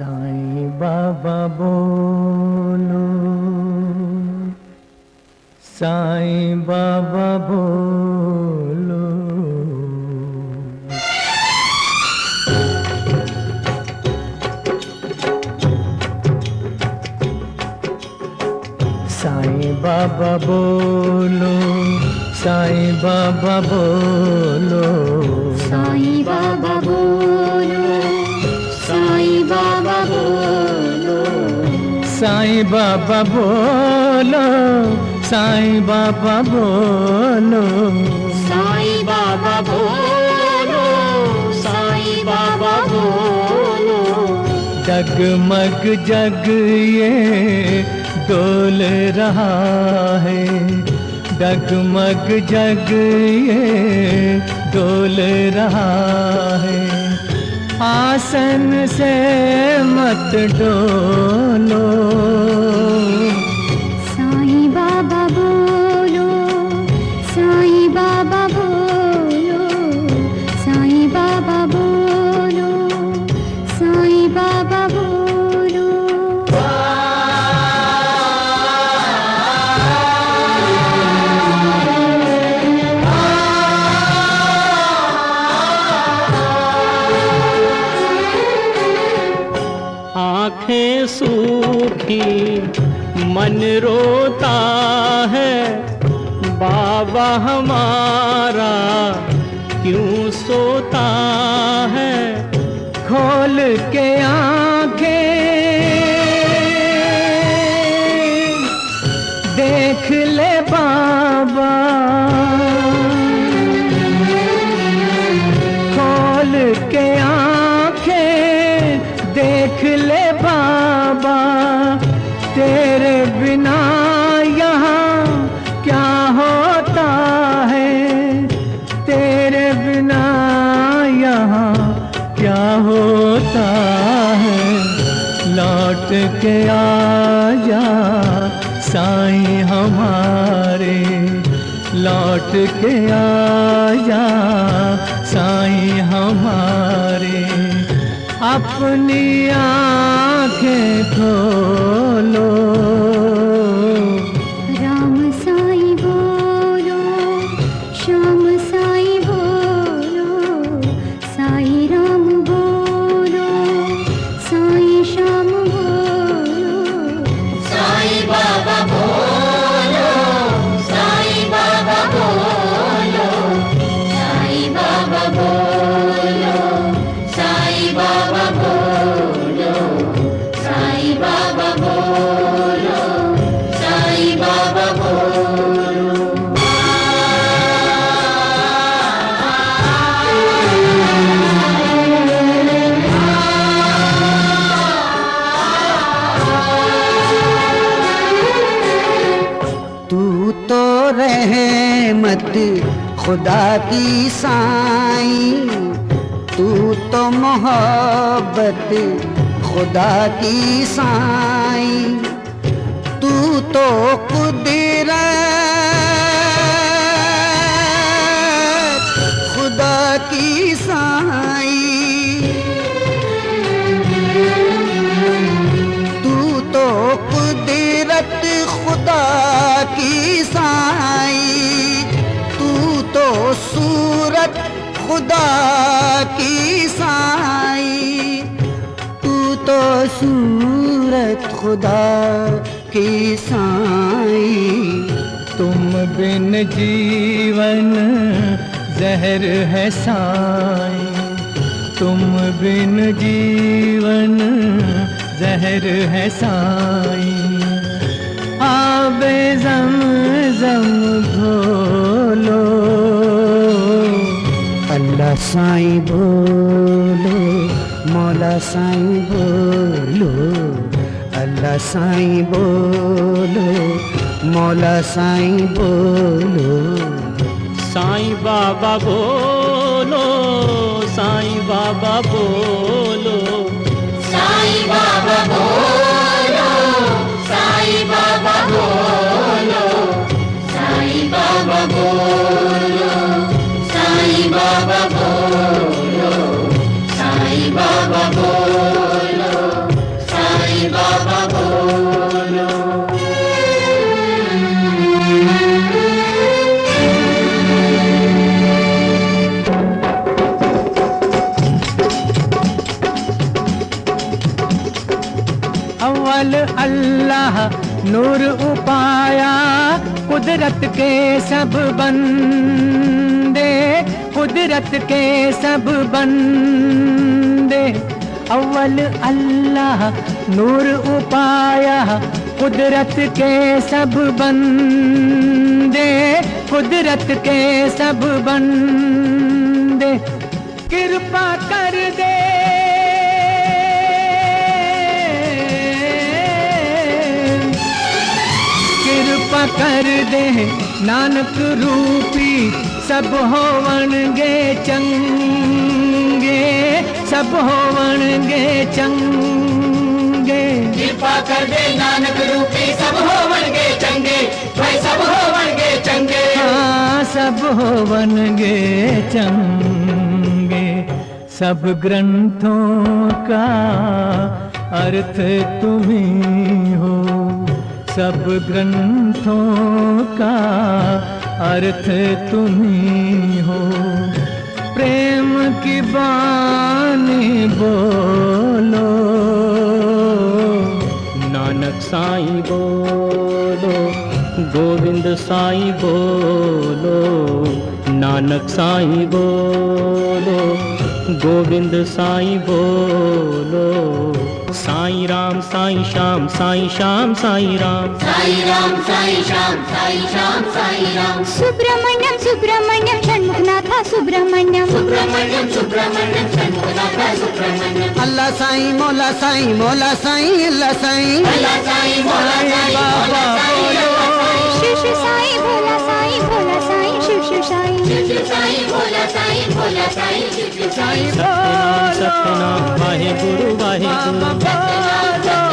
साईं बाबा बोलो। साईं बाबा बोलो। साईं बाबा बोलो साईं बाबा बोलो। साईं बाबा बोलो साईं बाबा बोलो। साईं बाबा बोलो साईं बाबा बोलो। जगमग जग ये डोल रहा है। डगमग जग ये डोल रहा आसन से मत डोलो। आँखें सूखी, मन रोता है, बाबा हमारा क्यों सोता है? खोल के आँखें, देख ले बाबा। खोल के आँखें, देख ले तेरे बिना यहाँ क्या होता है? तेरे बिना यहाँ क्या होता है? लौट के आ जा साईं हमारे। लौट के आ जा साईं हमारे। अपनी आँखें खुदा की साई तू तो मोहब्बत खुदा की साई तू तो कुदरत। सूरत खुदा की साई। तू तो सूरत खुदा की साई। तुम बिन जीवन जहर है साईं। तुम बिन जीवन जहर है साईं। आबे जम जम घोलो साईं बोलो, मौला साईं बोलो, अल्लाह साईं बोलो, मौला साईं बोलो। साईं बाबा बोलो, साईं बाबा बोलो। नूर उपाया, कुदरत के सब बंदे, कुदरत के सब बंदे। अव्वल अल्लाह नूर उपाया, कुदरत के सब बंदे, कुदरत के सब बंदे। कृपा कर दे कृपा कर दे नानक रूपी सब होवणगे चंगे सब होवणगे चंगे। कृपा कर दे नानक रूपी सब हो बनगे चंगे भाई सब हो बनगे चंगे। हाँ सब होवणगे चंगे। सब ग्रंथों का अर्थ तुम्ही हो। सब ग्रंथों का अर्थ तुम्ही हो। प्रेम की बानी बोलो। नानक साईं बोलो, गोविंद साईं बोलो, नानक साईं बोलो, गोविंद साईं बोलो। साईं राम साईं श्याम साईं श्याम साईं राम। साई राम साई श्याम साई श्याम साई राम। सुब्रमण्यम सुब्रमण्यम षण्मुखनाथ सुब्रमण्यम। सुब्रमण्यम सुब्रमण्यम षण्मुखनाथ सुब्रमण्यम। अल्लाह साईं मौला साईं मौला साईं अल्लाह साईं। भोला साई भोला साई भोला सत्यनाम सत्यनाम वाहे गुरु वाहे गुरु